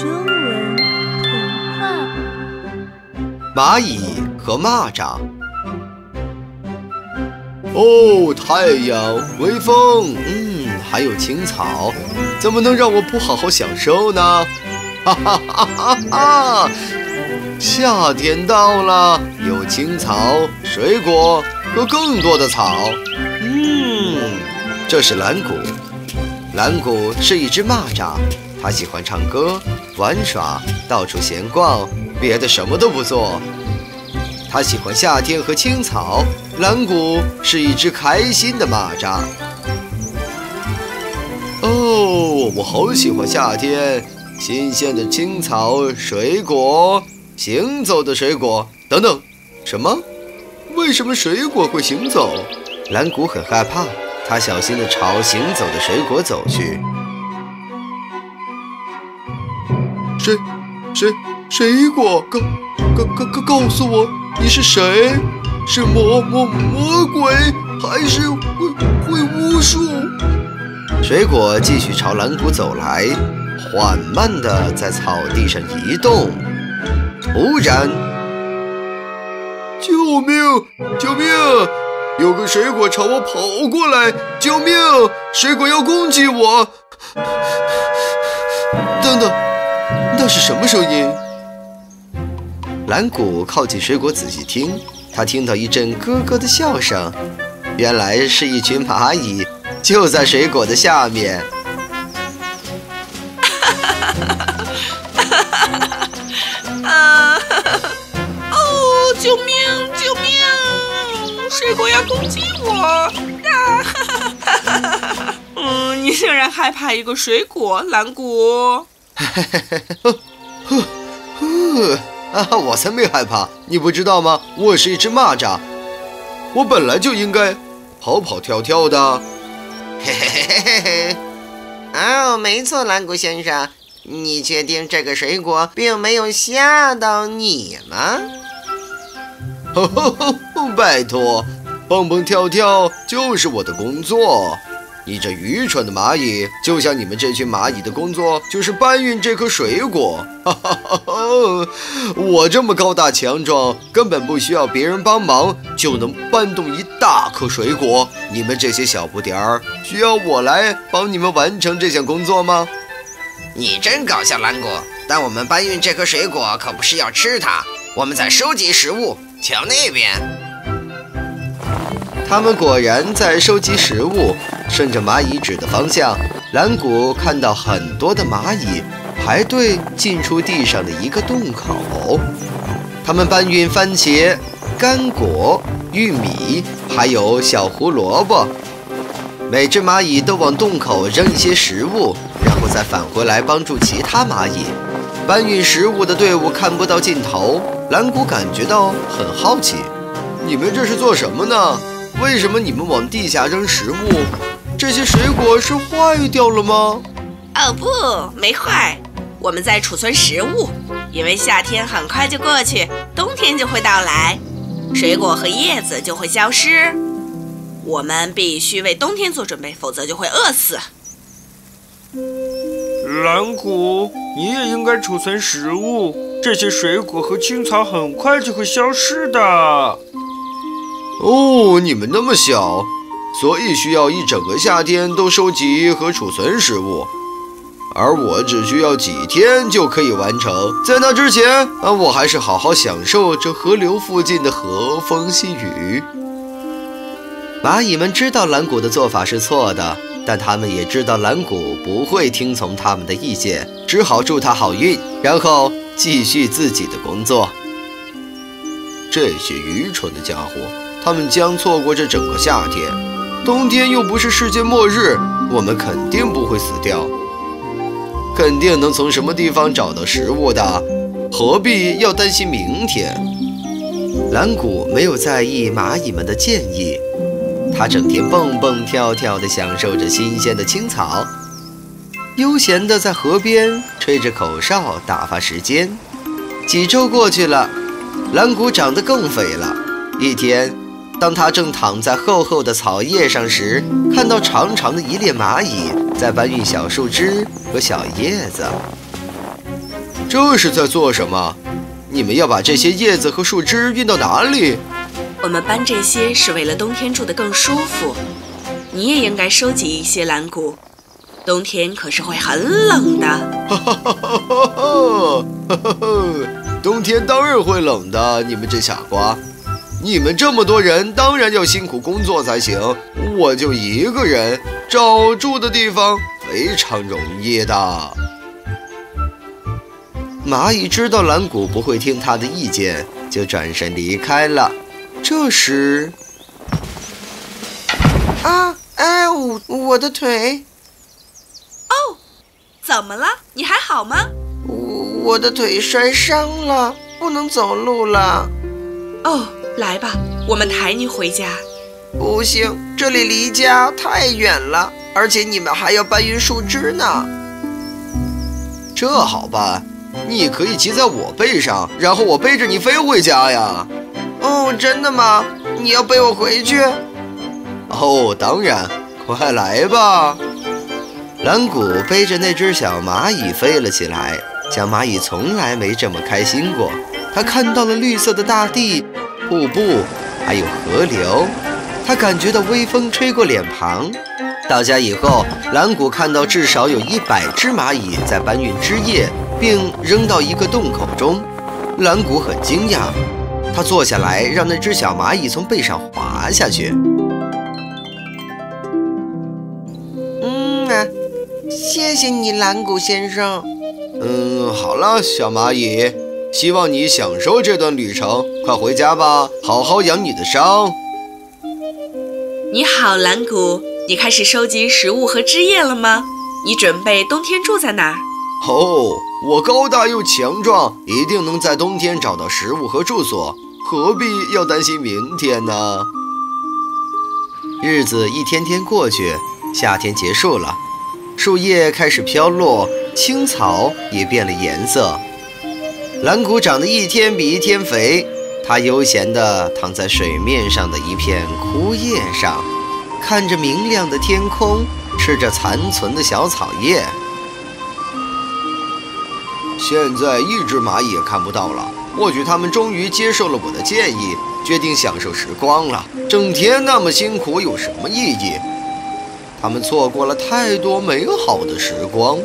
中文童话。蚂蚁和蚂蚱。哦，太阳、微风，嗯，还有青草，怎么能让我不好好享受呢？哈哈哈哈哈！夏天到了，有青草、水果和更多的草。嗯，这是蓝谷。蓝谷是一只蚂蚱，它喜欢唱歌、玩耍、到处闲逛，别的什么都不做。它喜欢夏天和青草。蓝谷是一只开心的蚂蚱。哦，我好喜欢夏天，新鲜的青草、水果、行走的水果等等。什么？为什么水果会行走？蓝谷很害怕，他小心地朝行走的水果走去。水，水，水果，告，告，告，告，告诉我你是谁？是魔魔魔鬼，还是会会巫术？水果继续朝蓝谷走来，缓慢地在草地上移动。突然，救命！救命！有个水果朝我跑过来！救命！水果要攻击我！等等，那是什么声音？蓝谷靠近水果，仔细听，他听到一阵咯咯的笑声，原来是一群蚂蚁就在水果的下面。啊！哦，救命！救命！水果要攻击我！啊！嗯，你竟然害怕一个水果，蓝谷？啊！我才没害怕，你不知道吗？我是一只蚂蚱，我本来就应该跑跑跳跳的。嘿嘿嘿嘿嘿嘿！哦，没错，蓝谷先生，你确定这个水果并没有吓到你吗？吼吼吼！拜托，蹦蹦跳跳就是我的工作。你这愚蠢的蚂蚁，就像你们这群蚂蚁的工作就是搬运这颗水果。哈哈哈哈！我这么高大强壮，根本不需要别人帮忙就能搬动一大颗水果。你们这些小不点儿，需要我来帮你们完成这项工作吗？你真搞笑，蓝果。但我们搬运这颗水果可不是要吃它，我们在收集食物。瞧那边，他们果然在收集食物。顺着蚂蚁指的方向，蓝谷看到很多的蚂蚁排队进出地上的一个洞口。他们搬运番茄、干果、玉米，还有小胡萝卜。每只蚂蚁都往洞口扔一些食物，然后再返回来帮助其他蚂蚁。搬运食物的队伍看不到尽头，蓝谷感觉到很好奇：你们这是做什么呢？为什么你们往地下扔食物？这些水果是坏掉了吗？哦不，没坏，我们在储存食物，因为夏天很快就过去，冬天就会到来，水果和叶子就会消失，我们必须为冬天做准备，否则就会饿死。蓝谷，你也应该储存食物，这些水果和青草很快就会消失的。哦，你们那么小。所以需要一整个夏天都收集和储存食物，而我只需要几天就可以完成。在那之前，啊，我还是好好享受这河流附近的和风细雨。蚂蚁们知道蓝谷的做法是错的，但他们也知道蓝谷不会听从他们的意见，只好祝他好运，然后继续自己的工作。这些愚蠢的家伙，他们将错过这整个夏天。冬天又不是世界末日，我们肯定不会死掉，肯定能从什么地方找到食物的，何必要担心明天？蓝谷没有在意蚂蚁们的建议，他整天蹦蹦跳跳地享受着新鲜的青草，悠闲地在河边吹着口哨打发时间。几周过去了，蓝谷长得更肥了。一天。当他正躺在厚厚的草叶上时，看到长长的一列蚂蚁在搬运小树枝和小叶子。这是在做什么？你们要把这些叶子和树枝运到哪里？我们搬这些是为了冬天住得更舒服。你也应该收集一些蓝谷，冬天可是会很冷的。哈哈哈哈哈！哈哈，冬天当然会冷的，你们这傻瓜！你们这么多人，当然要辛苦工作才行。我就一个人，找住的地方非常容易的。蚂蚁知道蓝谷不会听他的意见，就转身离开了。这时，啊，哎，我我的腿，哦，怎么了？你还好吗？我我的腿摔伤了，不能走路了。哦，来吧，我们抬你回家。不行，这里离家太远了，而且你们还要搬运树枝呢。这好办，你可以骑在我背上，然后我背着你飞回家呀。哦，真的吗？你要背我回去？哦，当然，快来吧！蓝谷背着那只小蚂蚁飞了起来。小蚂蚁从来没这么开心过。它看到了绿色的大地、瀑布，还有河流。他感觉到微风吹过脸庞。到家以后，蓝谷看到至少有一百只蚂蚁在搬运枝叶，并扔到一个洞口中。蓝谷很惊讶。他坐下来，让那只小蚂蚁从背上滑下去。嗯啊，谢谢你，蓝谷先生。嗯，好了，小蚂蚁，希望你享受这段旅程。快回家吧，好好养你的伤。你好，蓝谷，你开始收集食物和枝叶了吗？你准备冬天住在哪儿？哦，我高大又强壮，一定能在冬天找到食物和住所，何必要担心明天呢？日子一天天过去，夏天结束了，树叶开始飘落，青草也变了颜色。蓝谷长得一天比一天肥，它悠闲地躺在水面上的一片枯叶上，看着明亮的天空，吃着残存的小草叶。现在一只蚂蚁也看不到了，或许它们终于接受了我的建议，决定享受时光了。整天那么辛苦有什么意义？它们错过了太多美好的时光。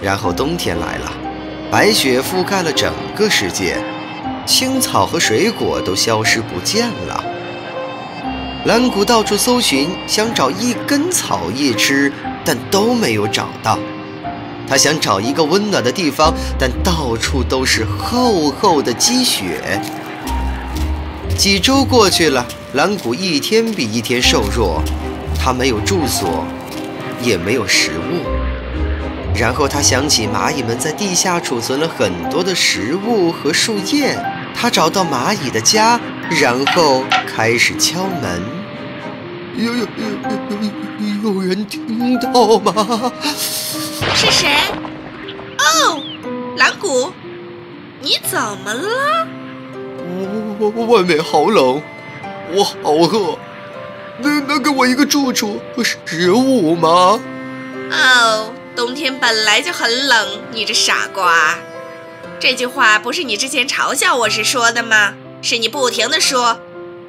然后冬天来了，白雪覆盖了整个世界，青草和水果都消失不见了。蓝谷到处搜寻，想找一根草叶吃，但都没有找到。他想找一个温暖的地方，但到处都是厚厚的积雪。几周过去了，蓝谷一天比一天瘦弱，他没有住所，也没有食物。然后他想起蚂蚁们在地下储存了很多的食物和树叶，他找到蚂蚁的家，然后开始敲门。有有有有有人听到吗？是谁？哦，蓝谷，你怎么了？我外面好冷，我好饿，能能给我一个住处和食物吗？哦，冬天本来就很冷，你这傻瓜！这句话不是你之前嘲笑我时说的吗？是你不停的说，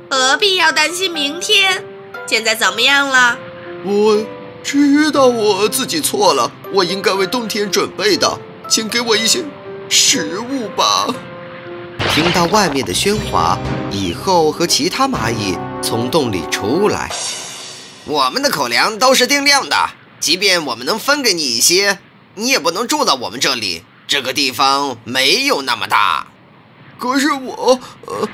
何必要担心明天？现在怎么样了？我。知道我自己错了，我应该为冬天准备的，请给我一些食物吧。听到外面的喧哗，蚁后和其他蚂蚁从洞里出来。我们的口粮都是定量的，即便我们能分给你一些，你也不能住到我们这里。这个地方没有那么大。可是我……呃……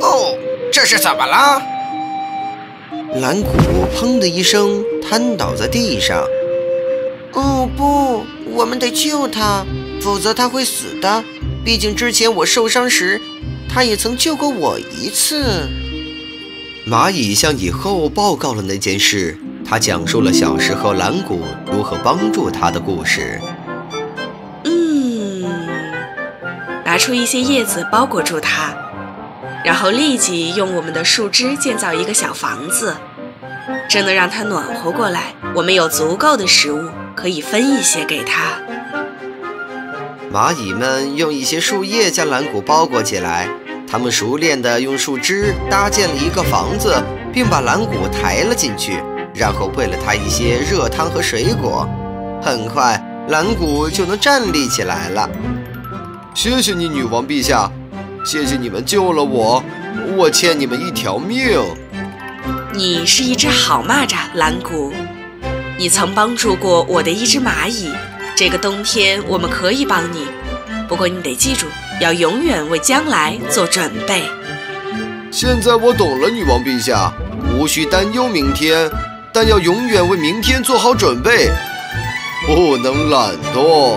哦，这是怎么了？蓝谷砰的一声瘫倒在地上。哦不，我们得救他，否则他会死的。毕竟之前我受伤时，他也曾救过我一次。蚂蚁向蚁后报告了那件事，他讲述了小时候蓝谷如何帮助他的故事。嗯，拿出一些叶子包裹住它。然后立即用我们的树枝建造一个小房子，这能让它暖和过来。我们有足够的食物，可以分一些给它。蚂蚁们用一些树叶将蓝谷包裹起来，它们熟练地用树枝搭建了一个房子，并把蓝谷抬了进去，然后喂了它一些热汤和水果。很快，蓝谷就能站立起来了。谢谢你，女王陛下，谢谢你们救了我，我欠你们一条命。你是一只好蚂蚱，蓝谷。你曾帮助过我的一只蚂蚁。这个冬天我们可以帮你，不过你得记住，要永远为将来做准备。现在我懂了，女王陛下，无需担忧明天，但要永远为明天做好准备，不能懒惰。